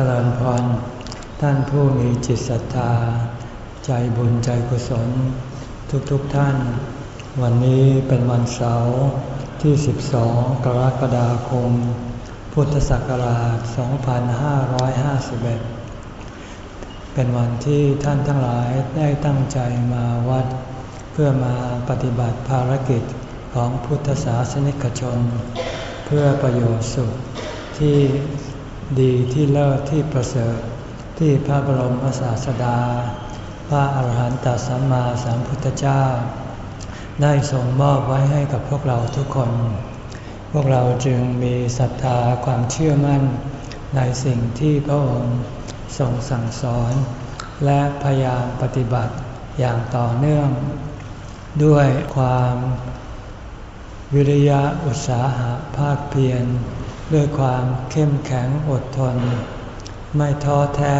จริญพร ท่านผู้มีจิตศรัทธา ใจบุญใจกุศล ทุกๆทท่าน วันนี้เป็นวันเสาร์ที่ 12 กรกฎาคม พุทธศักราช 2551 เป็นวันที่ท่านทั้งหลายได้ตั้งใจมาวัด เพื่อมาปฏิบัติภารกิจของพุทธศาสนิกชน เพื่อประโยชน์สุขที่ ดีที่เลิศที่ประเสริฐที่พระบรมศาสดา พระอาหารหันตสัมมาสัมพุทธเจ้า ได้ส่งมอบไว้ให้กับพวกเราทุกคน พวกเราจึงมีศรัทธาความเชื่อมั่นในสิ่งที่พระองค์ทรงสั่งสอน และพยายามปฏิบัติอย่างต่อเนื่อง ด้วยความวิริยะอุตสาหะภาคเพียร ด้วยความเข้มแข็งอดทน ไม่ท้อแท้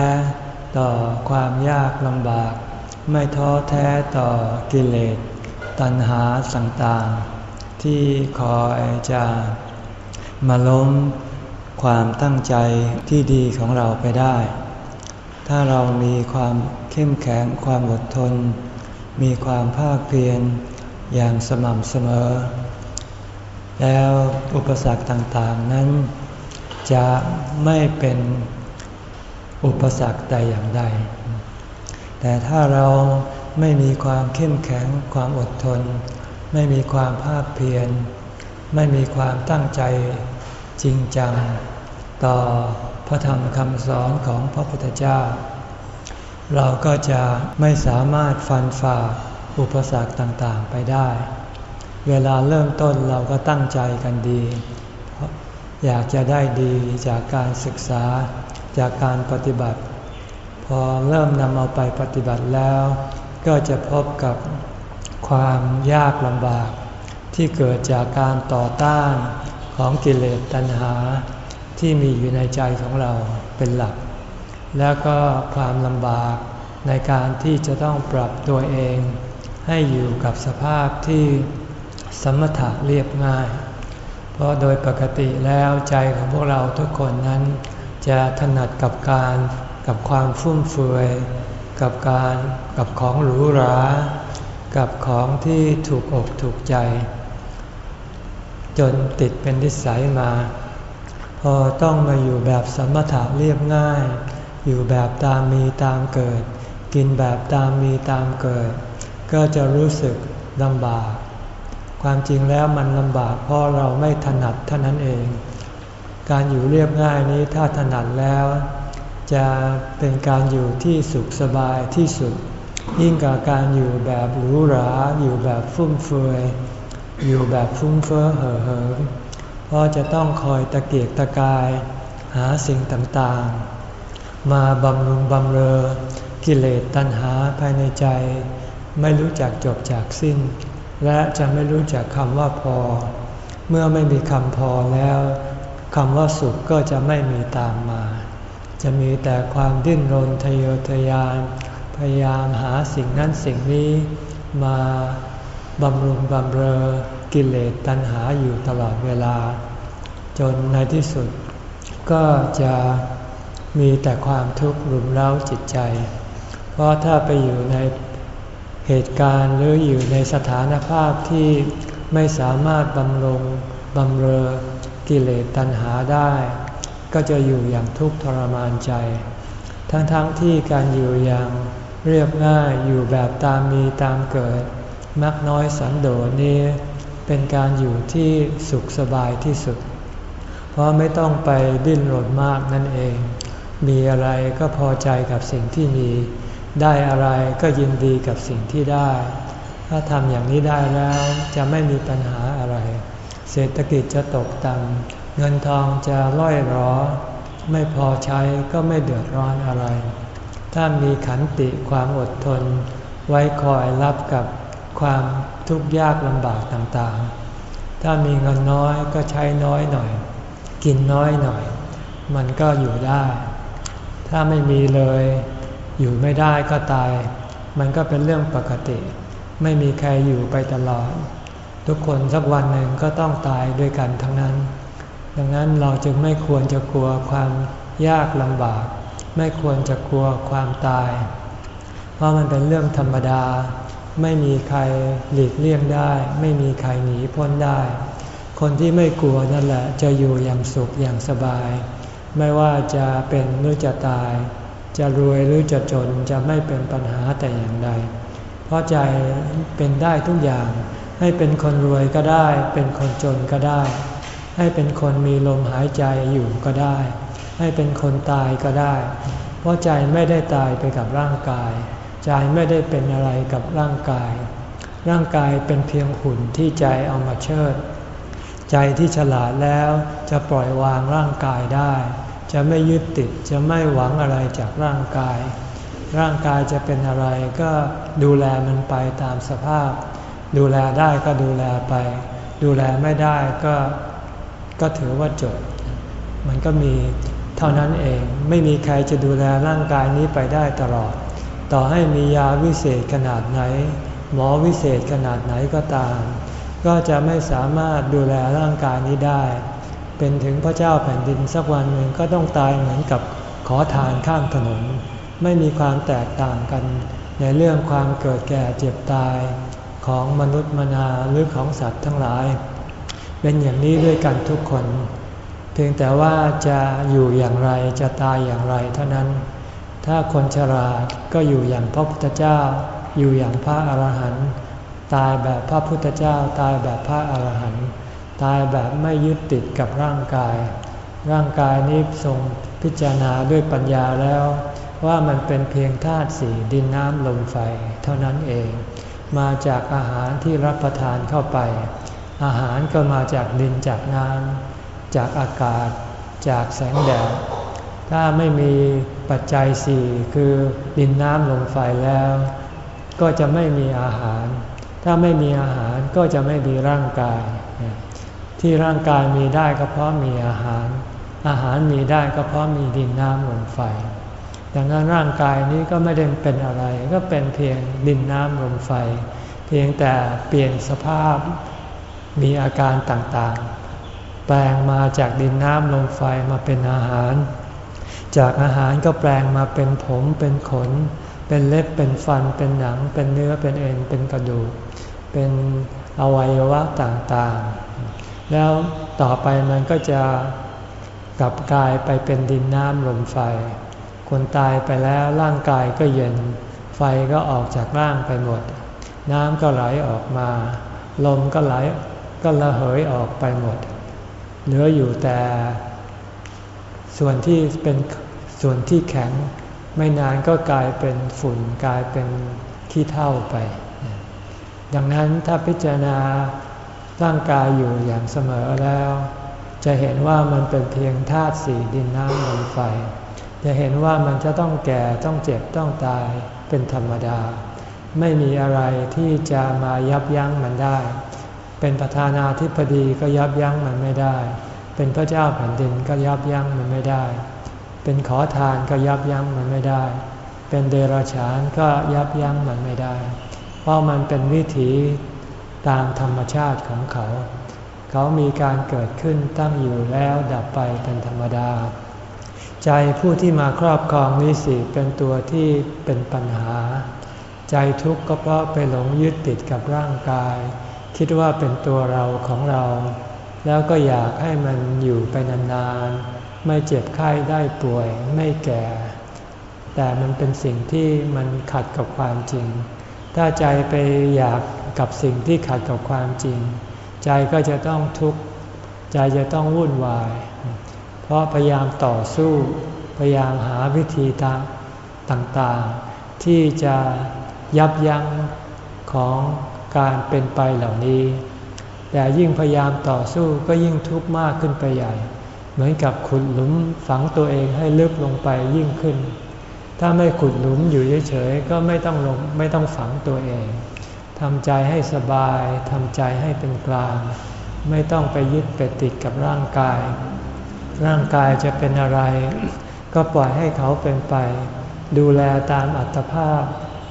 ต่อความยากลำบาก ไม่ท้อแท้ต่อกิเลส ตัณหาต่างๆ ที่คอยจะมาล้มความตั้งใจที่ดีของเราไปได้ ถ้าเรามีความเข้มแข็งความอดทน มีความภาคเพียรอย่างสม่ำเสมอ แล้วอุปสรรคต่างๆนั้น จะไม่เป็นอุปสรรคใดอย่างใด แต่ถ้าเราไม่มีความเข้มแข็งความอดทน ไม่มีความภาคเพียร ไม่มีความตั้งใจจริงจัง ต่อพระธรรมคำสอนของพระพุทธเจ้า เราก็จะไม่สามารถฟันฝ่าอุปสรรคต่างๆไปได้ เวลาเริ่มต้นเราก็ตั้งใจกันดี อยากจะได้ดีจากการศึกษาจากการปฏิบัติ พอเริ่มนำเอาไปปฏิบัติแล้ว ก็จะพบกับความยากลำบาก ที่เกิดจากการต่อต้านของกิเลสตัณหา ที่มีอยู่ในใจของเราเป็นหลัก แล้วก็ความลำบากในการที่จะต้องปรับตัวเอง ให้อยู่กับสภาพที่ สมถะเรียบง่าย เพราะโดยปกติแล้วใจของพวกเราทุกคนนั้น จะถนัดกับการกับความฟุ่มเฟือยกับการกับของหรูหรา กับของที่ถูกอกถูกใจ จนติดเป็นนิสัยมา พอต้องมาอยู่แบบสมถะเรียบง่าย อยู่แบบตามมีตามเกิด กินแบบตามมีตามเกิด ก็จะรู้สึกลำบาก ความจริงแล้วมันลำบากเพราะเราไม่ถนัดเท่านั้นเอง การอยู่เรียบง่ายนี้ถ้าถนัดแล้ว จะเป็นการอยู่ที่สุขสบายที่สุด ยิ่งกว่าการอยู่แบบหรูหราอยู่แบบฟุ่มเฟือยอยู่แบบฟุ้งเฟ้อเห่อเหิมเพราะจะต้องคอยตะเกียกตะกาย หาสิ่งต่างๆ มาบำรุงบำเรอกิเลสตัณหาภายในใจ ไม่รู้จักจบจากสิ้น และจะไม่รู้จักคำว่าพอ เมื่อไม่มีคำพอแล้วคำว่าสุขก็จะไม่มีตามมา จะมีแต่ความดิ้นรนทะเยอทะยาน พยายามหาสิ่งนั้นสิ่งนี้มาบำรุงบำเรอกิเลสตัณหาอยู่ตลอดเวลา จนในที่สุด ก็จะมีแต่ความทุกข์รุมเร้าจิตใจ เพราะถ้าไปอยู่ใน เหตุการณ์หรืออยู่ในสถานภาพที่ไม่สามารถบำรงบำเรอกิเลสตัณหาได้ ก็จะอยู่อย่างทุกข์ทรมานใจ ทั้งๆทที่การอยู่อย่างเรียบง่ายอยู่แบบตามมีตามเกิด มักน้อยสันโดษนี้เป็นการอยู่ที่สุขสบายที่สุด เพราะไม่ต้องไปดิ้นรนมากนั่นเอง มีอะไรก็พอใจกับสิ่งที่มี ได้อะไรก็ยินดีกับสิ่งที่ได้ ถ้าทำอย่างนี้ได้แล้วจะไม่มีปัญหาอะไร เศรษฐกิจจะตกต่ำเงินทองจะร่อยรอไม่พอใช้ก็ไม่เดือดร้อนอะไร ถ้ามีขันติความอดทน ไว้คอยรับกับความทุกข์ยากลำบากต่างๆ ถ้ามีเงินน้อยก็ใช้น้อยหน่อย กินน้อยหน่อย มันก็อยู่ได้ ถ้าไม่มีเลย อยู่ไม่ได้ก็ตาย มันก็เป็นเรื่องปกติ ไม่มีใครอยู่ไปตลอด ทุกคนสักวันหนึ่งก็ต้องตายด้วยกันทั้งนั้น ดังนั้นเราจึงไม่ควรจะกลัวความยากลำบาก ไม่ควรจะกลัวความตาย เพราะมันเป็นเรื่องธรรมดา ไม่มีใครหลีกเลี่ยงได้ ไม่มีใครหนีพ้นได้ คนที่ไม่กลัวนั่นแหละจะอยู่อย่างสุขอย่างสบาย ไม่ว่าจะเป็นหรือจะตาย จะรวยหรือจะจนจะไม่เป็นปัญหาแต่อย่างใด เพราะใจเป็นได้ทุกอย่าง ให้เป็นคนรวยก็ได้ เป็นคนจนก็ได้ ให้เป็นคนมีลมหายใจอยู่ก็ได้ ให้เป็นคนตายก็ได้ เพราะใจไม่ได้ตายไปกับร่างกาย ใจไม่ได้เป็นอะไรกับร่างกาย ร่างกายเป็นเพียงหุ่นที่ใจเอามาเชิด ใจที่ฉลาดแล้วจะปล่อยวางร่างกายได้ จะไม่ยึดติดจะไม่หวังอะไรจากร่างกาย ร่างกายจะเป็นอะไรก็ดูแลมันไปตามสภาพ ดูแลได้ก็ดูแลไป ดูแลไม่ได้ก็ก็ถือว่าจบ มันก็มีเท่านั้นเองไม่มีใครจะดูแลร่างกายนี้ไปได้ตลอด ต่อให้มียาวิเศษขนาดไหน หมอวิเศษขนาดไหนก็ตาม ก็จะไม่สามารถดูแลร่างกายนี้ได้ เป็นถึงพระเจ้าแผ่นดินสักวันหนึ่งก็ต้องตายเหมือนกับขอทานข้ามถนน ไม่มีความแตกต่างกัน ในเรื่องความเกิดแก่เจ็บตายของมนุษย์มนาหรือของสัตว์ทั้งหลาย เป็นอย่างนี้ด้วยกันทุกคน เพียงแต่ว่าจะอยู่อย่างไรจะตายอย่างไรเท่านั้น ถ้าคนฉลาดก็อยู่อย่างพระพุทธเจ้า อยู่อย่างพระอรหันต์ตายแบบพระพุทธเจ้า ตายแบบพระอรหันต์ ตายแบบไม่ยึดติดกับร่างกาย ร่างกายนี้ทรงพิจารณาด้วยปัญญาแล้ว ว่ามันเป็นเพียงธาตุสี่ดินน้ำลมไฟเท่านั้นเอง มาจากอาหารที่รับประทานเข้าไป อาหารก็มาจากดินจากน้ำจากอากาศ จากแสงแดดถ้าไม่มีปัจจัยสี่คือดินน้ำลมไฟแล้ว ก็จะไม่มีอาหาร ถ้าไม่มีอาหารก็จะไม่มีร่างกาย ที่ร่างกายมีได้ก็เพราะมีอาหาร อาหารมีได้ก็เพราะมีดินน้ำลมไฟ ดังนั้นร่างกายนี้ก็ไม่ได้เป็นอะไร ก็เป็นเพียงดินน้ำลมไฟ เพียงแต่เปลี่ยนสภาพมีอาการต่างๆ แปลงมาจากดินน้ำลมไฟมาเป็นอาหาร จากอาหารก็แปลงมาเป็นผมเป็นขน เป็นเล็บเป็นฟันเป็นหนัง เป็นเนื้อเป็นเอ็นเป็นกระดูก เป็นอวัยวะต่างๆ แล้วต่อไปมันก็จะกลับกลายไปเป็นดินน้ำลมไฟ คนตายไปแล้วร่างกายก็เย็น ไฟก็ออกจากร่างไปหมด น้ำก็ไหลออกมา ลมก็ไหลก็ระเหยออกไปหมด เหลืออยู่แต่ ส่วนที่เป็นส่วนที่แข็งไม่นานก็กลายเป็นฝุ่นกลายเป็นขี้เท่าไป ดังนั้นถ้าพิจารณา ร่างกายอยู่อย่างเสมอแล้ว จะเห็นว่ามันเป็นเพียงธาตุสี่ดินน้ำลมไฟ จะเห็นว่ามันจะต้องแก่ต้องเจ็บต้องตายเป็นธรรมดา ไม่มีอะไรที่จะมายับยั้งมันได้ เป็นประธานาธิบดีก็ยับยั้งมันไม่ได้ เป็นพระเจ้าแผ่นดินก็ยับยั้งมันไม่ได้ เป็นขอทานก็ยับยั้งมันไม่ได้ เป็นเดรัจฉานก็ยับยั้งมันไม่ได้ เพราะมันเป็นวิถี ตามธรรมชาติของเขา เขามีการเกิดขึ้นตั้งอยู่แล้วดับไปเป็นธรรมดา ใจผู้ที่มาครอบครองวิสีเป็นตัวที่เป็นปัญหา ใจทุกข์ก็เพราะไปหลงยึดติดกับร่างกาย คิดว่าเป็นตัวเราของเรา แล้วก็อยากให้มันอยู่ไปนานๆ ไม่เจ็บไข้ได้ป่วยไม่แก่ แต่มันเป็นสิ่งที่มันขัดกับความจริงถ้าใจไปอยาก กับสิ่งที่ขัดกับความจริง ใจก็จะต้องทุกข์ใจจะต้องวุ่นวาย เพราะพยายามต่อสู้ พยายามหาวิธีต่างๆ ที่จะยับยั้งของการเป็นไปเหล่านี้ แต่ยิ่งพยายามต่อสู้ก็ยิ่งทุกข์มากขึ้นไปใหญ่ เหมือนกับขุดหลุมฝังตัวเองให้ลึกลงไปยิ่งขึ้น ถ้าไม่ขุดหลุมอยู่เฉยๆก็ไม่ต้องลงไม่ต้องฝังตัวเอง ทำใจให้สบาย ทำใจให้เป็นกลาง ไม่ต้องไปยึดไปติดกับร่างกาย ร่างกายจะเป็นอะไร ก็ปล่อยให้เขาเป็นไป ดูแลตามอัตภาพ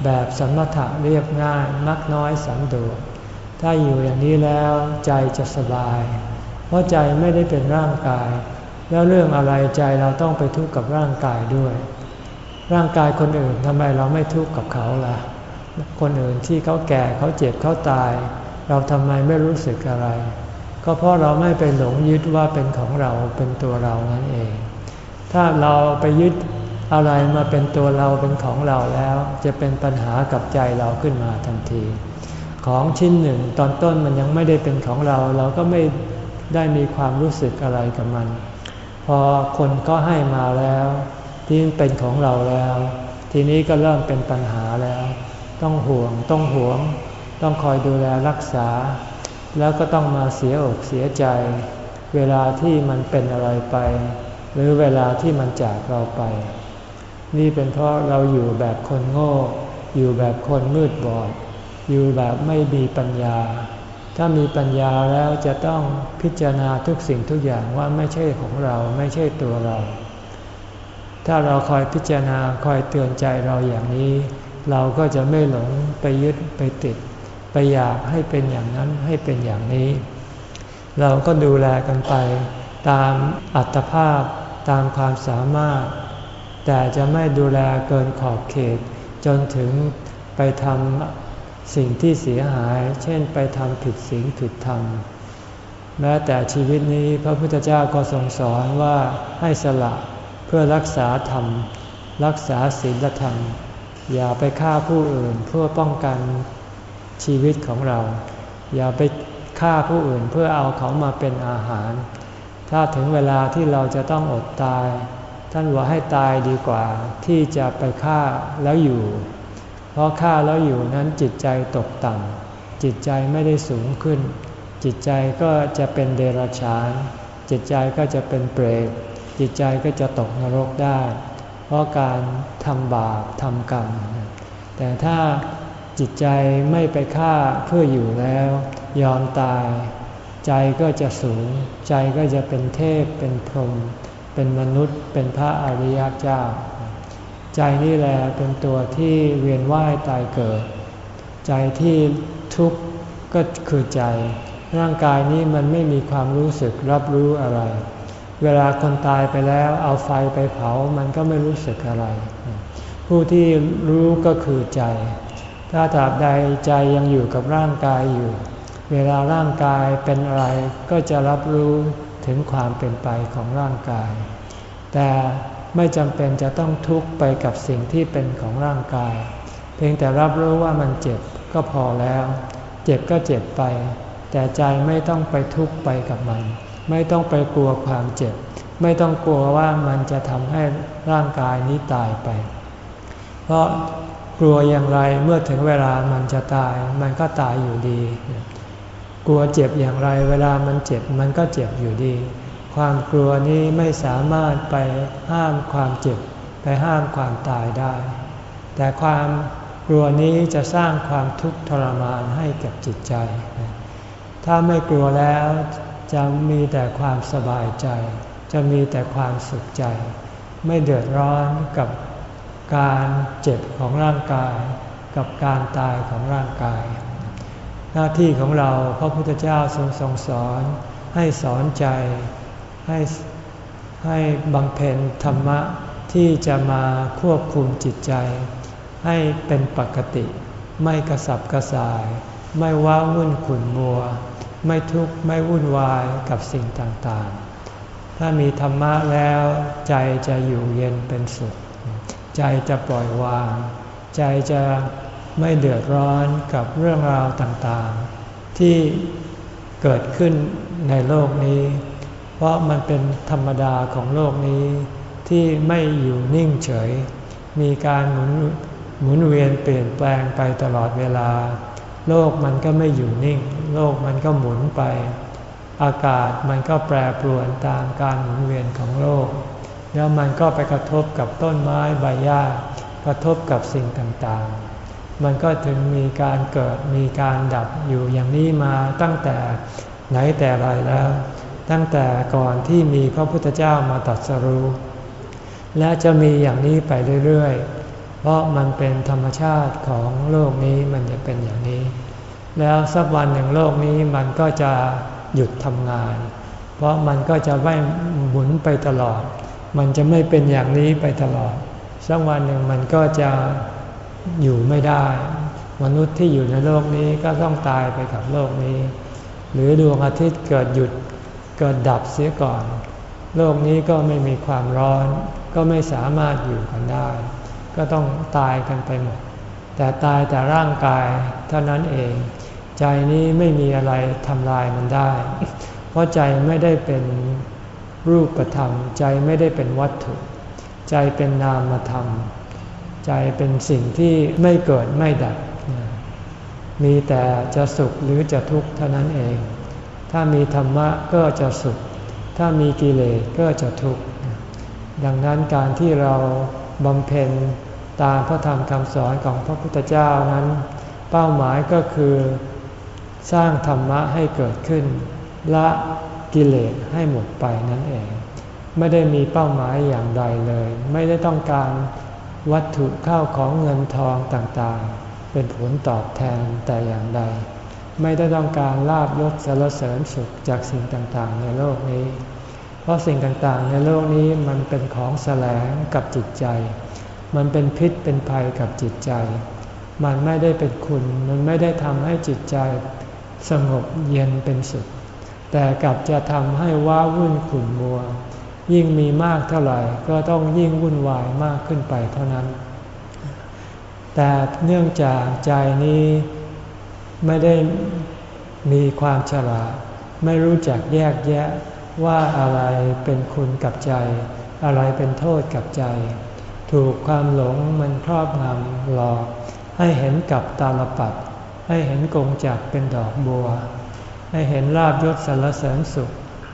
แบบสมถะเรียบง่ายมักน้อยสันโดษถ้าอยู่อย่างนี้แล้วใจจะสบาย เพราะใจไม่ได้เป็นร่างกาย แล้วเรื่องอะไรใจเราต้องไปทุกข์กับร่างกายด้วย ร่างกายคนอื่นทำไมเราไม่ทุกข์กับเขาล่ะ คนอื่นที่เขาแก่เขาเจ็บเขาตาย เราทำไมไม่รู้สึกอะไร ก็เพราะเราไม่ไปหลงยึดว่าเป็นของเราเป็นตัวเรานั่นเอง ถ้าเราไปยึดอะไรมาเป็นตัวเราเป็นของเราแล้ว จะเป็นปัญหากับใจเราขึ้นมาทันที ของชิ้นหนึ่งตอนต้นมันยังไม่ได้เป็นของเรา เราก็ไม่ได้มีความรู้สึกอะไรกับมัน พอคนก็ให้มาแล้ว ที่เป็นของเราแล้ว ทีนี้ก็เริ่มเป็นปัญหาแล้ว ต้องห่วง ต้องหวง ต้องคอยดูแลรักษา แล้วก็ต้องมาเสียอกเสียใจ เวลาที่มันเป็นอะไรไป หรือเวลาที่มันจากเราไป นี่เป็นเพราะเราอยู่แบบคนโง่ อยู่แบบคนมืดบอด อยู่แบบไม่มีปัญญา ถ้ามีปัญญาแล้วจะต้องพิจารณาทุกสิ่งทุกอย่างว่าไม่ใช่ของเราไม่ใช่ตัวเราถ้าเราคอยพิจารณาคอยเตือนใจเราอย่างนี้ เราก็จะไม่หลงไปยึดไปติด ไปอยากให้เป็นอย่างนั้นให้เป็นอย่างนี้ เราก็ดูแลกันไป ตามอัตภาพตามความสามารถ แต่จะไม่ดูแลเกินขอบเขต จนถึงไปทำสิ่งที่เสียหาย เช่นไปทำผิดศีลผิดธรรมแม้แต่ชีวิตนี้พระพุทธเจ้าก็ทรงสอนว่าให้สละเพื่อรักษาธรรม รักษาศีลธรรม อย่าไปฆ่าผู้อื่นเพื่อป้องกันชีวิตของเรา อย่าไปฆ่าผู้อื่นเพื่อเอาเขามาเป็นอาหาร ถ้าถึงเวลาที่เราจะต้องอดตาย ท่านว่าให้ตายดีกว่า ที่จะไปฆ่าแล้วอยู่ เพราะฆ่าแล้วอยู่นั้นจิตใจตกต่ำจิตใจไม่ได้สูงขึ้น จิตใจก็จะเป็นเดรัจฉาน จิตใจก็จะเป็นเปรตจิตใจก็จะตกนรกได้ เพราะการทำบาปทำกรรม แต่ถ้าจิตใจไม่ไปฆ่าเพื่ออยู่แล้ว ยอมตาย ใจก็จะสูง ใจก็จะเป็นเทพเป็นพรหมเป็นมนุษย์เป็นพระอริยเจ้า ใจนี่แหละเป็นตัวที่เวียนว่ายตายเกิด ใจที่ทุกข์ก็คือใจ ร่างกายนี้มันไม่มีความรู้สึกรับรู้อะไร เวลาคนตายไปแล้วเอาไฟไปเผามันก็ไม่รู้สึกอะไร ผู้ที่รู้ก็คือใจ ถ้าตราบใดใจยังอยู่กับร่างกายอยู่ เวลาร่างกายเป็นอะไรก็จะรับรู้ถึงความเป็นไปของร่างกาย แต่ไม่จำเป็นจะต้องทุกข์ไปกับสิ่งที่เป็นของร่างกาย เพียงแต่รับรู้ว่ามันเจ็บก็พอแล้ว เจ็บก็เจ็บไป แต่ใจไม่ต้องไปทุกข์ไปกับมัน ไม่ต้องไปกลัวความเจ็บ ไม่ต้องกลัวว่ามันจะทำให้ร่างกายนี้ตายไป เพราะกลัวอย่างไรเมื่อถึงเวลามันจะตาย มันก็ตายอยู่ดี กลัวเจ็บอย่างไร เวลามันเจ็บมันก็เจ็บอยู่ดี ความกลัวนี้ไม่สามารถไปห้ามความเจ็บ ไปห้ามความตายได้ แต่ความกลัวนี้จะสร้างความทุกข์ทรมานให้กับจิตใจ ถ้าไม่กลัวแล้ว จะมีแต่ความสบายใจ จะมีแต่ความสุขใจ ไม่เดือดร้อนกับการเจ็บของร่างกาย กับการตายของร่างกาย หน้าที่ของเราพระพุทธเจ้าทรงทรงสอน ให้สอนใจ ให้ให้บังเพนธรรมะที่จะมาควบคุมจิตใจ ให้เป็นปกติ ไม่กระสับกระส่าย ไม่ว้าวุ่นขุ่นมัว ไม่ทุกข์ไม่วุ่นวายกับสิ่งต่างๆ ถ้ามีธรรมะแล้วใจจะอยู่เย็นเป็นสุข ใจจะปล่อยวาง ใจจะไม่เดือดร้อนกับเรื่องราวต่างๆ ที่เกิดขึ้นในโลกนี้ เพราะมันเป็นธรรมดาของโลกนี้ที่ไม่อยู่นิ่งเฉย มีการหมุนหมุนเวียนเปลี่ยนแปลงไปตลอดเวลา โลกมันก็ไม่อยู่นิ่ง โลกมันก็หมุนไป อากาศมันก็แปรปรวนตามการหมุนเวียนของโลก แล้วมันก็ไปกระทบกับต้นไม้ใบหญ้ากระทบกับสิ่งต่างๆ มันก็ถึงมีการเกิดมีการดับอยู่อย่างนี้มาตั้งแต่ไหนแต่ไรแล้ว ตั้งแต่ก่อนที่มีพระพุทธเจ้ามาตรัสรู้ และจะมีอย่างนี้ไปเรื่อยๆ เพราะมันเป็นธรรมชาติของโลกนี้มันจะเป็นอย่างนี้ แล้วสักวันหนึ่งโลกนี้มันก็จะหยุดทำงาน เพราะมันก็จะไม่หมุนไปตลอด มันจะไม่เป็นอย่างนี้ไปตลอด สักวันหนึ่งมันก็จะอยู่ไม่ได้ มนุษย์ที่อยู่ในโลกนี้ก็ต้องตายไปกับโลกนี้ หรือดวงอาทิตย์เกิดหยุดเกิดดับเสียก่อน โลกนี้ก็ไม่มีความร้อน ก็ไม่สามารถอยู่กันได้ ก็ต้องตายกันไปหมด แต่ตายแต่ร่างกายเท่านั้นเอง ใจนี้ไม่มีอะไรทำลายมันได้ เพราะใจไม่ได้เป็นรูปธรรม ใจไม่ได้เป็นวัตถุ ใจเป็นนามธรรม ใจเป็นสิ่งที่ไม่เกิดไม่ดับ มีแต่จะสุขหรือจะทุกข์เท่านั้นเอง ถ้ามีธรรมะก็จะสุข ถ้ามีกิเลสก็จะทุกข์ ดังนั้นการที่เรา บำเพ็ญตามพระธรรมคำสอนของพระพุทธเจ้านั้น เป้าหมายก็คือสร้างธรรมะให้เกิดขึ้น ละกิเลสให้หมดไปนั่นเอง ไม่ได้มีเป้าหมายอย่างใดเลย ไม่ได้ต้องการวัตถุข้าวของเงินทองต่างๆ เป็นผลตอบแทนแต่อย่างใด ไม่ได้ต้องการลาบยศสารเสริญสุขจากสิ่งต่างๆ ในโลกนี้ เพราะสิ่งต่างๆ ในโลกนี้มันเป็นของแสลงกับจิตใจ มันเป็นพิษเป็นภัยกับจิตใจ มันไม่ได้เป็นคุณ มันไม่ได้ทำให้จิตใจสงบเย็นเป็นสุข แต่กลับจะทำให้ว้าวุ่นขุ่นมัว ยิ่งมีมากเท่าไหร่ก็ต้องยิ่งวุ่นวายมากขึ้นไปเท่านั้น แต่เนื่องจากใจนี้ไม่ได้มีความฉลาด ไม่รู้จักแยกแยะ ว่าอะไรเป็นคุณกับใจ อะไรเป็นโทษกับใจ ถูกความหลงมันครอบงำหลอก ให้เห็นกับตาลปัด ให้เห็นกงจักเป็นดอกบัว ให้เห็นลาบยศสารเสริญสุข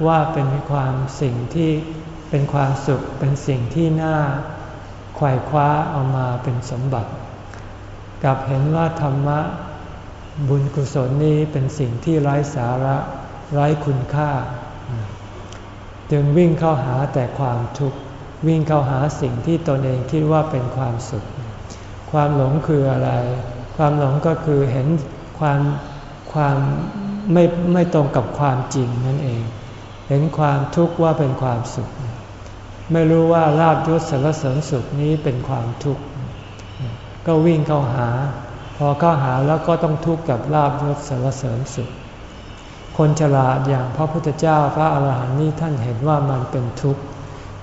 ว่าเป็นความสิ่งที่เป็นความสุขเป็นสิ่งที่น่าไขว่คว้าเอามาเป็นสมบัติ กับเห็นว่าธรรมะบุญกุศลนี้เป็นสิ่งที่ไร้สาระ ไร้คุณค่า จึงวิ่งเข้าหาแต่ความทุกข์วิ่งเข้าหาสิ่งที่ตนเองคิดว่าเป็นความสุข ความหลงคืออะไร ความหลงก็คือเห็นความความไม่ไม่ตรงกับความจริงนั่นเอง เห็นความทุกข์ว่าเป็นความสุข ไม่รู้ว่าลาบยศสารเสริญสุขนี้เป็นความทุกข์ ก็วิ่งเข้าหา พอเข้าหาแล้วก็ต้องทุกข์กับลาบยศสารเสริญสุข คนฉลาดอย่างพระพุทธเจ้าพระอาหารหันต์นี้ท่านเห็นว่ามันเป็นทุกข์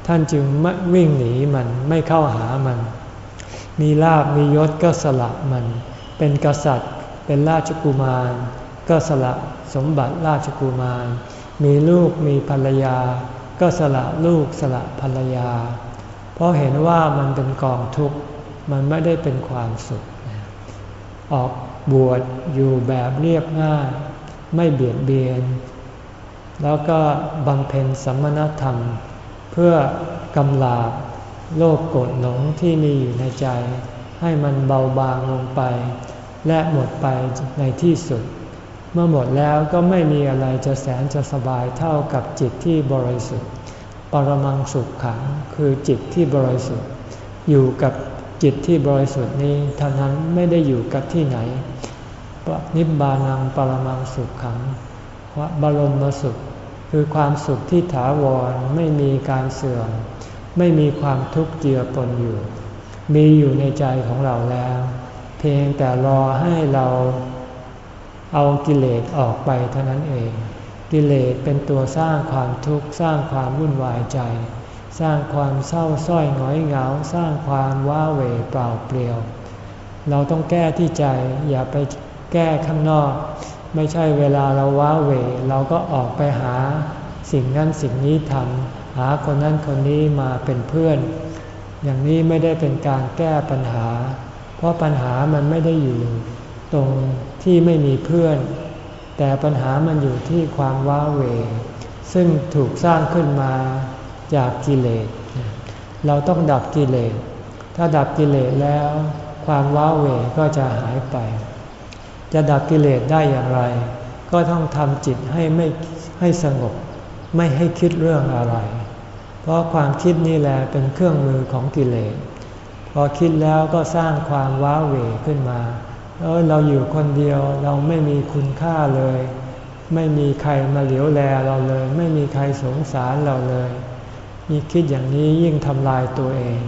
ท่านจึงไม่วิ่งหนีมันไม่เข้าหามัน มีลาบมียศก็สละมัน เป็นกษัตริย์ เป็นราชกุมาร ก็สละสมบัติราชกุมาร มีลูกมีภรรยา ก็สละลูกสละภรรยา เพราะเห็นว่ามันเป็นกองทุกข์มันไม่ได้เป็นความสุข ออกบวชอยู่แบบเรียบง่าย ไม่เบียดเบียน แล้วก็บำเพ็ญสัมมณธรรม เพื่อกำลาบโลภโกรธหลงที่มีอยู่ในใจ ให้มันเบาบางลงไป และหมดไปในที่สุด เมื่อหมดแล้วก็ไม่มีอะไรจะแสนจะสบายเท่ากับจิตที่บริสุทธิ์ ปรมังสุขขังคือจิตที่บริสุทธิ์ อยู่กับจิตที่บริสุทธิ์นี้ท่านั้นไม่ได้อยู่กับที่ไหน นิบบานังปรมังสุขขังวบรมสุข คือความสุขที่ถาวรไม่มีการเสื่อม ไม่มีความทุกข์เจือปนอยู่ มีอยู่ในใจของเราแล้ว เพียงแต่รอให้เราเอากิเลสออกไปเท่านั้นเอง กิเลสเป็นตัวสร้างความทุกข์สร้างความวุ่นวายใจ สร้างความเศร้าส้อยหงอยเหงา สร้างความว้าเหวเปล่าเปลี่ยว เราต้องแก้ที่ใจอย่าไป แก้ข้างนอก ไม่ใช่เวลาเราว้าเหวเราก็ออกไปหาสิ่งนั้นสิ่งนี้ทำหาคนนั้นคนนี้มาเป็นเพื่อน อย่างนี้ไม่ได้เป็นการแก้ปัญหา เพราะปัญหามันไม่ได้อยู่ ตรงที่ไม่มีเพื่อน แต่ปัญหามันอยู่ที่ความว้าเหวซึ่งถูกสร้างขึ้นมาจากกิเลส เราต้องดับกิเลส ถ้าดับกิเลสแล้ว ความว้าเหวก็จะหายไป จะดับกิเลสได้อย่างไร ก็ต้องทำจิตให้ไม่ให้สงบ ไม่ให้คิดเรื่องอะไร เพราะความคิดนี่แหละเป็นเครื่องมือของกิเลส พอคิดแล้วก็สร้างความว้าเหวขึ้นมาเออเราอยู่คนเดียวเราไม่มีคุณค่าเลย ไม่มีใครมาเหลียวแลเราเลย ไม่มีใครสงสารเราเลยยิ่งคิดอย่างนี้ยิ่งทำลายตัวเอง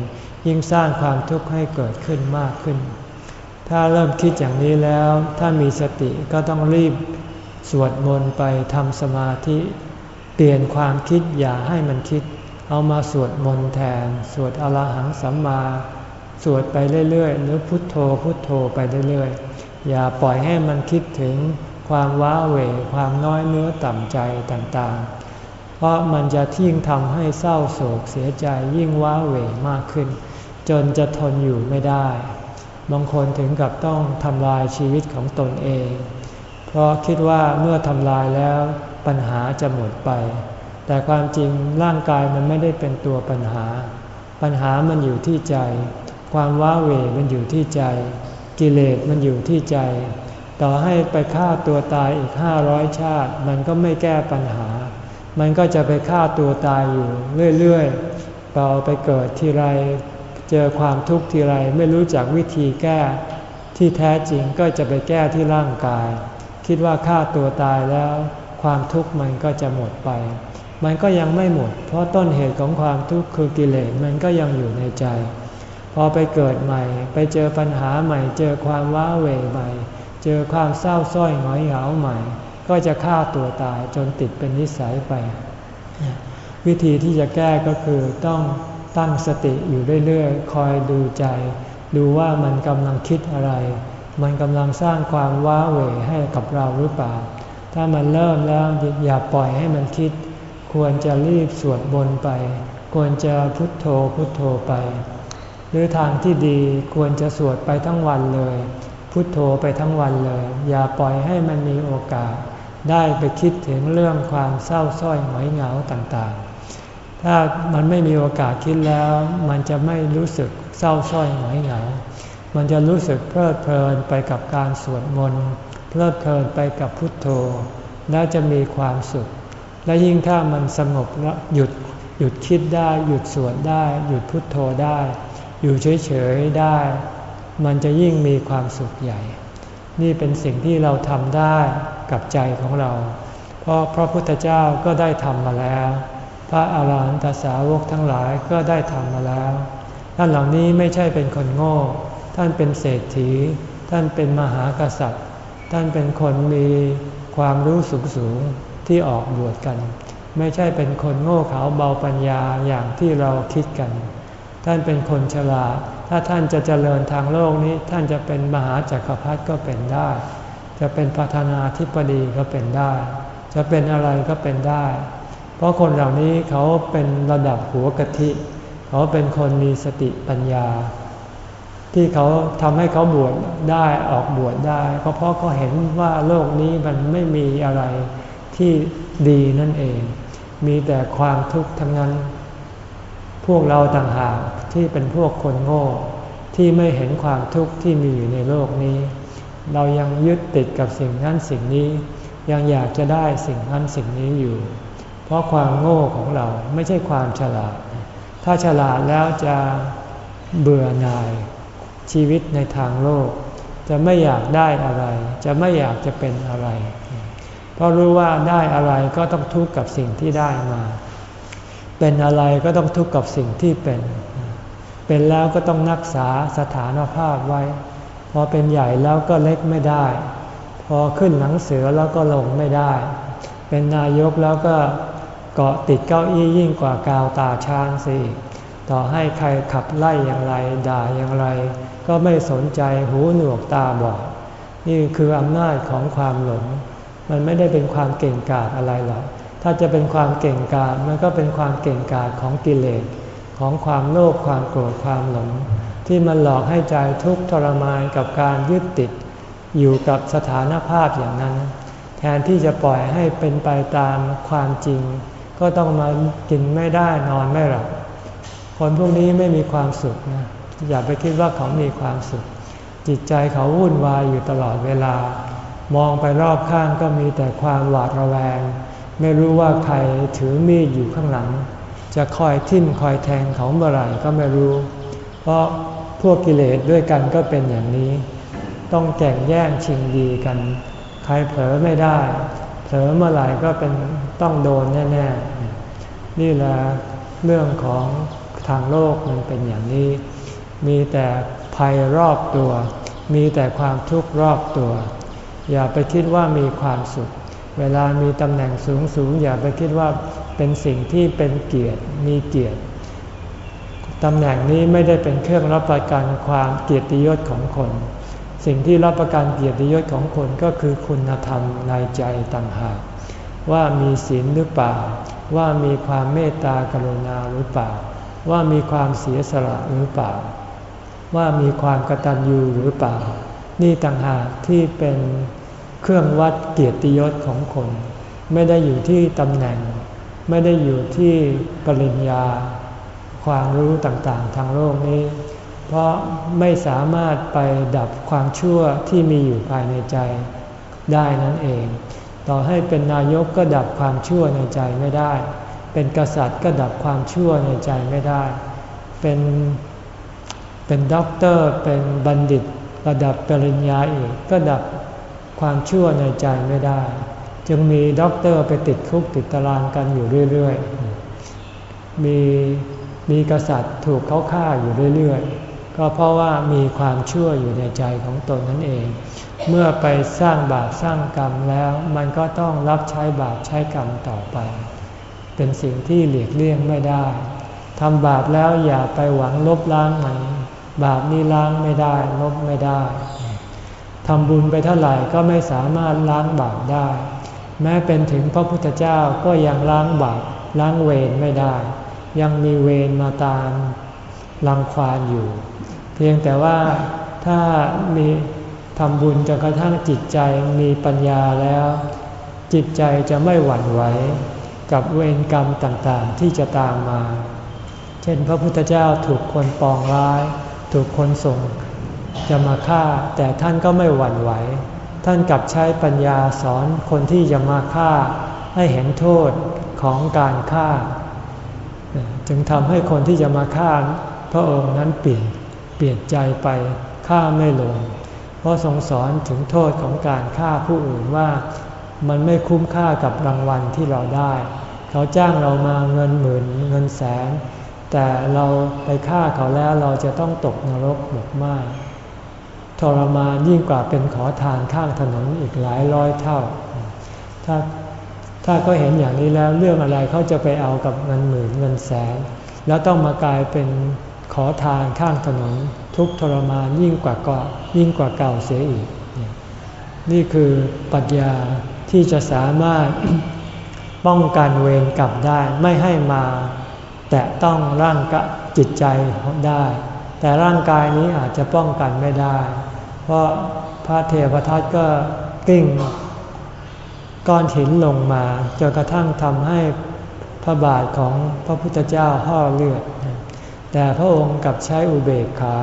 ยิ่งสร้างความทุกข์ให้เกิดขึ้นมากขึ้น ถ้าเริ่มคิดอย่างนี้แล้ว ถ้ามีสติก็ต้องรีบสวดมนต์ไปทำสมาธิ เปลี่ยนความคิดอย่าให้มันคิด เอามาสวดมนต์แทน สวดอรหังสัมมา สวดไปเรื่อยๆ หรือพุทโธพุทโธไปเรื่อยๆ อย่าปล่อยให้มันคิดถึงความว้าเหวความน้อยเนื้อต่ำใจต่างๆ เพราะมันจะทิ้งทำให้เศร้าโศกเสียใจยิ่งว้าเหวมากขึ้น จนจะทนอยู่ไม่ได้ บางคนถึงกับต้องทำลายชีวิตของตนเอง เพราะคิดว่าเมื่อทำลายแล้วปัญหาจะหมดไป แต่ความจริงร่างกายมันไม่ได้เป็นตัวปัญหา ปัญหามันอยู่ที่ใจ ความว้าเหวมันอยู่ที่ใจ กิเลสมันอยู่ที่ใจ ต่อให้ไปฆ่าตัวตายอีกห้าร้อยชาติ มันก็ไม่แก้ปัญหา มันก็จะไปฆ่าตัวตายอยู่เรื่อยๆเราไปเกิดทีไร เจอความทุกข์ทีไรไม่รู้จักวิธีแก้ที่แท้จริงก็จะไปแก้ที่ร่างกาย คิดว่าฆ่าตัวตายแล้ว ความทุกข์มันก็จะหมดไป มันก็ยังไม่หมด เพราะต้นเหตุของความทุกข์คือกิเลสมันก็ยังอยู่ในใจ พอไปเกิดใหม่ ไปเจอปัญหาใหม่ เจอความว้าเหวใหม่ เจอความเศร้าส้อยหงอยเหงาใหม่ ก็จะฆ่าตัวตายจนติดเป็นนิสัยไป วิธีที่จะแก้ก็คือต้อง ตั้งสติอยู่เรื่อยๆ คอยดูใจ ดูว่ามันกำลังคิดอะไร มันกำลังสร้างความว้าเหวให้กับเราหรือเปล่า ถ้ามันเริ่มแล้วอย่าปล่อยให้มันคิด ควรจะรีบสวดบนไป ควรจะพุทโธพุทโธไป หรือทางที่ดีควรจะสวดไปทั้งวันเลย พุทโธไปทั้งวันเลย อย่าปล่อยให้มันมีโอกาส ได้ไปคิดถึงเรื่องความเศร้าส้อยหงอยเหงาต่างๆ ถ้ามันไม่มีโอกาสคิดแล้ว มันจะไม่รู้สึกเศร้าส้อยหงอยเหงา มันจะรู้สึกเพลิดเพลินไปกับการสวดมนต์เพลิดเพลินไปกับพุทโธ แล้วจะมีความสุข และยิ่งถ้ามันสงบหยุดหยุดคิดได้ หยุดสวดได้ หยุดพุทโธได้ อยู่เฉยๆได้ มันจะยิ่งมีความสุขใหญ่ นี่เป็นสิ่งที่เราทำได้กับใจของเรา เพราะพระพุทธเจ้าก็ได้ทำมาแล้ว พระอาหารหันตสาวกทั้งหลายก็ได้ทำมาแล้ว ท่านเหล่านี้ไม่ใช่เป็นคนโง่ ท่านเป็นเศรษฐี ท่านเป็นมหากษัตริย์ ท่านเป็นคนมีความรู้สูงสูงที่ออกบวชกัน ไม่ใช่เป็นคนโง่เขลาเบาปัญญาอย่างที่เราคิดกัน ท่านเป็นคนฉลาด ถ้าท่านจะเจริญทางโลกนี้ ท่านจะเป็นมหาจักรพรรดิก็เป็นได้ จะเป็นประธานาธิบดีก็เป็นได้ จะเป็นอะไรก็เป็นได้ เพราะคนเหล่านี้เขาเป็นระดับหัวกะทิ เขาเป็นคนมีสติปัญญา ที่เขาทำให้เขาบวชได้ออกบวชได้ก็เพราะเขาเห็นว่าโลกนี้มันไม่มีอะไรที่ดีนั่นเอง มีแต่ความทุกข์ทั้งนั้น พวกเราต่างหากที่เป็นพวกคนโง่ที่ไม่เห็นความทุกข์ที่มีอยู่ในโลกนี้ เรายังยึดติดกับสิ่งนั้นสิ่งนี้ ยังอยากจะได้สิ่งนั้นสิ่งนี้อยู่ เพราะความโง่ของเราไม่ใช่ความฉลาด ถ้าฉลาดแล้วจะเบื่อหน่ายชีวิตในทางโลก จะไม่อยากได้อะไร จะไม่อยากจะเป็นอะไร เพราะรู้ว่าได้อะไรก็ต้องทุกข์กับสิ่งที่ได้มา เป็นอะไรก็ต้องทุกข์กับสิ่งที่เป็น เป็นแล้วก็ต้องรักษาสถานภาพไว้ พอเป็นใหญ่แล้วก็เล็กไม่ได้ พอขึ้นหนังเสือแล้วก็ลงไม่ได้ เป็นนายกแล้วก็ เกาะติดเก้าอี้ยิ่งกว่ากาวตาช้างสิต่อให้ใครขับไล่อย่างไรด่าอย่างไร ก็ไม่สนใจหูหนวกตาบอดนี่คืออำนาจของความหลง มันไม่ได้เป็นความเก่งกาจอะไรหรอกถ้าจะเป็นความเก่งกาจมันก็เป็นความเก่งกาจของกิเลสของความโลภความโกรธความหลง ที่มันหลอกให้ใจทุกข์ทรมานกับการยึดติด อยู่กับสถานภาพอย่างนั้น แทนที่จะปล่อยให้เป็นไปตามความจริง ก็ต้องมากินไม่ได้นอนไม่หลับคนพวกนี้ไม่มีความสุขนะอย่าไปคิดว่าเขามีความสุข จิตใจเขาวุ่นวายอยู่ตลอดเวลา มองไปรอบข้างก็มีแต่ความหวาดระแวง ไม่รู้ว่าใครถือมีดอยู่ข้างหลัง จะคอยทิ่มคอยแทงเขาเมื่อไหร่ก็ไม่รู้ เพราะพวกกิเลสด้วยกันก็เป็นอย่างนี้ ต้องแข่งแย่งชิงดีกัน ใครเผลอไม่ได้ เผเผลอเมื่อไหร่ก็เป็นต้องโดนแน่ๆ นี่แหละเรื่องของทางโลกมันเป็นอย่างนี้ มีแต่ภัยรอบตัว มีแต่ความทุกข์รอบตัว อย่าไปคิดว่ามีความสุข เวลามีตำแหน่งสูงสูงอย่าไปคิดว่าเป็นสิ่งที่เป็นเกียรติมีเกียรติตำแหน่งนี้ไม่ได้เป็นเครื่องรับประกันความเกียรติยศของคน สิ่งที่รับประกันเกียรติยศของคนก็คือคุณธรรมในใจต่างหาก ว่ามีศีลหรือเปล่า ว่ามีความเมตตากรุณาหรือเปล่า ว่ามีความเสียสละหรือเปล่า ว่ามีความกตัญญูหรือเปล่า นี่ต่างหากที่เป็นเครื่องวัดเกียรติยศของคน ไม่ได้อยู่ที่ตำแหน่ง ไม่ได้อยู่ที่ปริญญา ความรู้ต่างๆ ทางโลกนี้ เพราะไม่สามารถไปดับความชั่วที่มีอยู่ภายในใจได้นั่นเอง ต่อให้เป็นนายกก็ดับความชั่วในใจไม่ได้ เป็นกษัตริย์ก็ดับความชั่วในใจไม่ได้ เป็นเป็นด็อกเตอร์ เป็นบัณฑิต ระดับปริญญาเอกก็ดับความชั่วในใจไม่ได้ จึงมีด็อกเตอร์ไปติดคุกติดตารางกันอยู่เรื่อย ๆ มีมีกษัตริย์ถูกเขาฆ่าอยู่เรื่อย ๆ ก็เพราะว่ามีความชั่วอยู่ในใจของตนนั่นเอง เมื่อไปสร้างบาปสร้างกรรมแล้ว มันก็ต้องรับใช้บาปใช้กรรมต่อไป เป็นสิ่งที่หลีกเลี่ยงไม่ได้ทำบาปแล้วอย่าไปหวังลบล้างมัน บาปนี้ล้างไม่ได้ลบไม่ได้ทำบุญไปเท่าไหร่ก็ไม่สามารถล้างบาปได้ แม้เป็นถึงพระพุทธเจ้าก็ยังล้างบาปล้างเวรไม่ได้ ยังมีเวรมาตามรังควานอยู่ พียงแต่ว่าถ้ามีทำบุญจนกระทั่งจิตใจมีปัญญาแล้ว จิตใจจะไม่หวั่นไหวกับเวรกรรมต่างๆ ที่จะตามมา เช่นพระพุทธเจ้าถูกคนปองร้าย ถูกคนส่งจะมาฆ่า แต่ท่านก็ไม่หวั่นไหว ท่านกลับใช้ปัญญาสอนคนที่จะมาฆ่า ให้เห็นโทษของการฆ่า จึงทำให้คนที่จะมาฆ่าพระองค์นั้นเปลี่ยน เปลี่ยนใจไปฆ่าไม่ลง เพราะทรงสอนถึงโทษของการฆ่าผู้อื่นว่ามันไม่คุ้มค่ากับรางวัลที่เราได้ เขาจ้างเรามาเงินหมื่นเงินแสน แต่เราไปฆ่าเขาแล้วเราจะต้องตกนรกหมกไหมทรมานยิ่งกว่าเป็นขอทานข้างถนนอีกหลายร้อยเท่า ถ้าถ้าเขาเห็นอย่างนี้แล้วเรื่องอะไรเขาจะไปเอากับเงินหมื่นเงินแสน แล้วต้องมากลายเป็น ขอทานข้างถนนทุกทรมานยิ่งกว่าเกายิ่งกว่าเก่าเสียอีก นี่คือปัญญาที่จะสามารถป้องกันเวรกลับได้ไม่ให้มา แต่ต้องร่างกะจิตใจได้ แต่ร่างกายนี้อาจจะป้องกันไม่ได้ เพราะพระเทวทัตก็กิ้งก้อนหินลงมาจนกระทั่งทำให้พระบาทของพระพุทธเจ้าห่อเลือด แต่พระองค์กับใช้อุเบกขา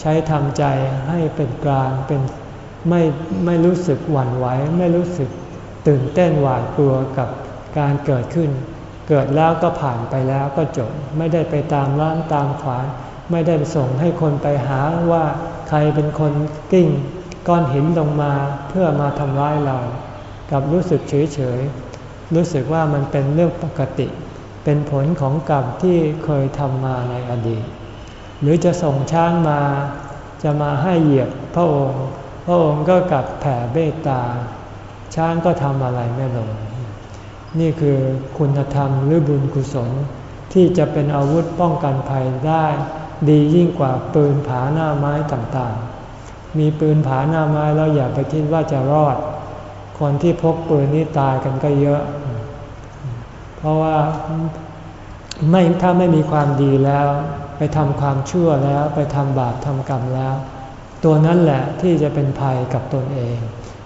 ใช้ทำใจให้เป็นกลางเป็นไม่ไม่รู้สึกหวั่นไหวไม่รู้สึกตื่นเต้นหวาดกลัวกับการเกิดขึ้น เกิดแล้วก็ผ่านไปแล้วก็จบ ไม่ได้ไปตามล้างตามขวานไม่ได้ส่งให้คนไปหาว่าใครเป็นคนกิ้งก้อนหินลงมาเพื่อมาทำร้ายเรา กับรู้สึกเฉยเฉยรู้สึกว่ามันเป็นเรื่องปกติ เป็นผลของกรรมที่เคยทำมาในอดีต หรือจะส่งช้างมา จะมาให้เหยียบพระองค์ พระองค์ก็กลับแผ่เบตตา ช้างก็ทำอะไรไม่ลง นี่คือคุณธรรมหรือบุญกุศลที่จะเป็นอาวุธป้องกันภัยได้ ดียิ่งกว่าปืนผาหน้าไม้ต่างๆ มีปืนผาหน้าไม้แล้วอย่าไปคิดว่าจะรอด คนที่พกปืนนี้ตายกันก็เยอะ เพราะว่าไม่ถ้าไม่มีความดีแล้ว ไปทำความชั่วแล้วไปทำบาปทำกรรมแล้ว ตัวนั้นแหละที่จะเป็นภัยกับตนเอง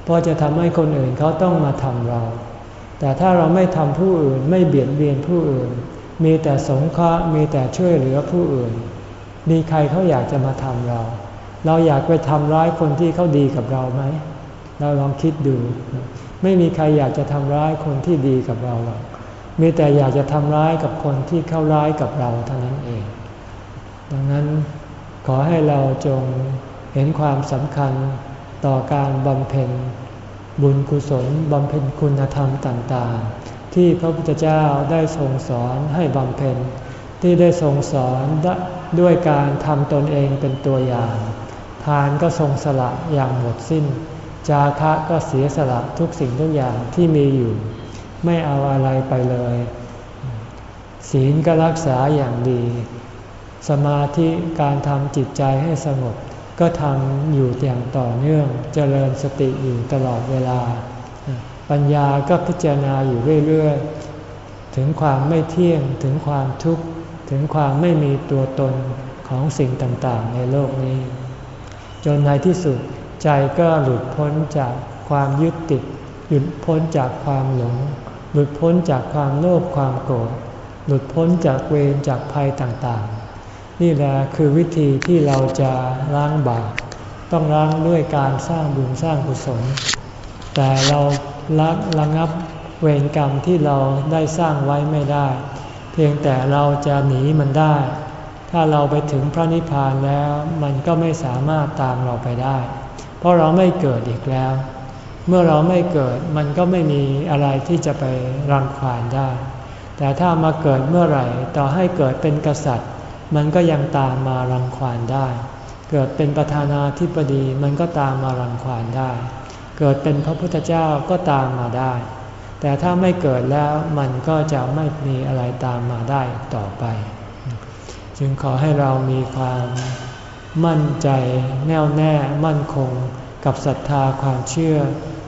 เพราะจะทำให้คนอื่นเขาต้องมาทำเรา แต่ถ้าเราไม่ทำผู้อื่นไม่เบียดเบียนผู้อื่น มีแต่สงเคราะห์มีแต่ช่วยเหลือผู้อื่น มีใครเขาอยากจะมาทำเรา เราอยากไปทำร้ายคนที่เขาดีกับเราไหมเราลองคิดดู ไม่มีใครอยากจะทำร้ายคนที่ดีกับเราหรอก มีแต่อยากจะทำร้ายกับคนที่เข้าร้ายกับเราเท่านั้นเอง ดังนั้นขอให้เราจงเห็นความสำคัญต่อการบำเพ็ญบุญกุศลบำเพ็ญคุณธรรมต่างๆ ที่พระพุทธเจ้าได้ทรงสอนให้บำเพ็ญที่ได้ทรงสอนด้วยการทำตนเองเป็นตัวอย่าง ทานก็ทรงสละอย่างหมดสิ้น จาคะก็เสียสละทุกสิ่งทุกอย่างที่มีอยู่ ไม่เอาอะไรไปเลย ศีลก็รักษาอย่างดี สมาธิการทำจิตใจให้สงบก็ทำอยู่อย่างต่อเนื่องเจริญสติอยู่ตลอดเวลา ปัญญาก็พิจารณาอยู่เรื่อยๆ ถึงความไม่เที่ยงถึงความทุกข์ ถึงความไม่มีตัวตนของสิ่งต่างๆ ในโลกนี้ จนในที่สุดใจก็หลุดพ้นจากความยึดติดหลุดพ้นจากความหลง หลุดพ้นจากความโลภความโกรธ หลุดพ้นจากเวรจากภัยต่างๆ นี่แหละคือวิธีที่เราจะล้างบาปต้องล้างด้วยการสร้างบุญสร้างกุศล แต่เราละระงับเวรกรรมที่เราได้สร้างไว้ไม่ได้ เพียงแต่เราจะหนีมันได้ ถ้าเราไปถึงพระนิพพานแล้ว มันก็ไม่สามารถตามเราไปได้ เพราะเราไม่เกิดอีกแล้ว เมื่อเราไม่เกิดมันก็ไม่มีอะไรที่จะไปรังควานได้ แต่ถ้ามาเกิดเมื่อไหร่ต่อให้เกิดเป็นกษัตริย์ มันก็ยังตามมารังควานได้ เกิดเป็นประธานาธิบดีมันก็ตามมารังควานได้ เกิดเป็นพระพุทธเจ้าก็ตามมาได้ แต่ถ้าไม่เกิดแล้วมันก็จะไม่มีอะไรตามมาได้ต่อไป จึงขอให้เรามีความมั่นใจแน่วแน่มั่นคงกับศรัทธาความเชื่อ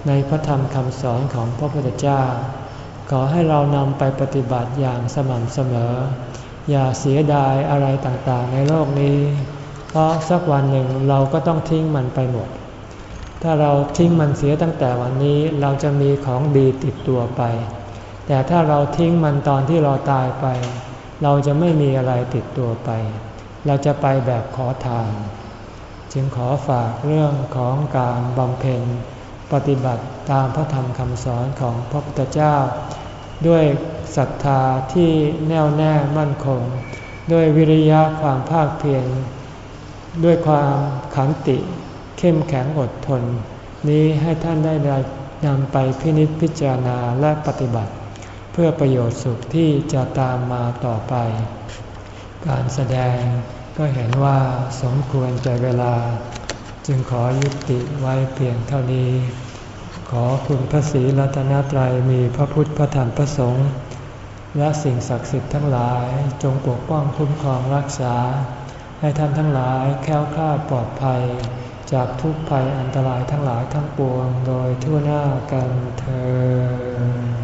ในพระธรรมคำสอนของพระพุทธเจ้า ขอให้เรานำไปปฏิบัติอย่างสม่ำเสมอ อย่าเสียดายอะไรต่างๆ ในโลกนี้ เพราะสักวันหนึ่งเราก็ต้องทิ้งมันไปหมด ถ้าเราทิ้งมันเสียตั้งแต่วันนี้เราจะมีของดีติดตัวไป แต่ถ้าเราทิ้งมันตอนที่เราตายไป เราจะไม่มีอะไรติดตัวไป เราจะไปแบบขอทาน จึงขอฝากเรื่องของการบำเพ็ญ ปฏิบัติตามพระธรรมคำสอนของพระพุทธเจ้า ด้วยศรัทธาที่แน่วแน่มั่นคง ด้วยวิริยะความภาคเพียรด้วยความขันติเข้มแข็งอดทน นี้ให้ท่านได้นำไปพินิจพิจารณาและปฏิบัติ เพื่อประโยชน์สุขที่จะตามมาต่อไป การแสดงก็เห็นว่าสมควรใจเวลา จึงขอยุติไว้เพียงเท่านี้ ขอคุณพระศรีรัตนตรัยมีพระพุทธพระธรรมพระสงฆ์และสิ่งศักดิ์สิทธิ์ทั้งหลายจงปกป้องคุ้มครองรักษา ให้ท่านทั้งหลายแค้วคลาดปลอดภัย จากทุกภัยอันตรายทั้งหลายทั้งปวงโดยทั่วหน้ากันเธอ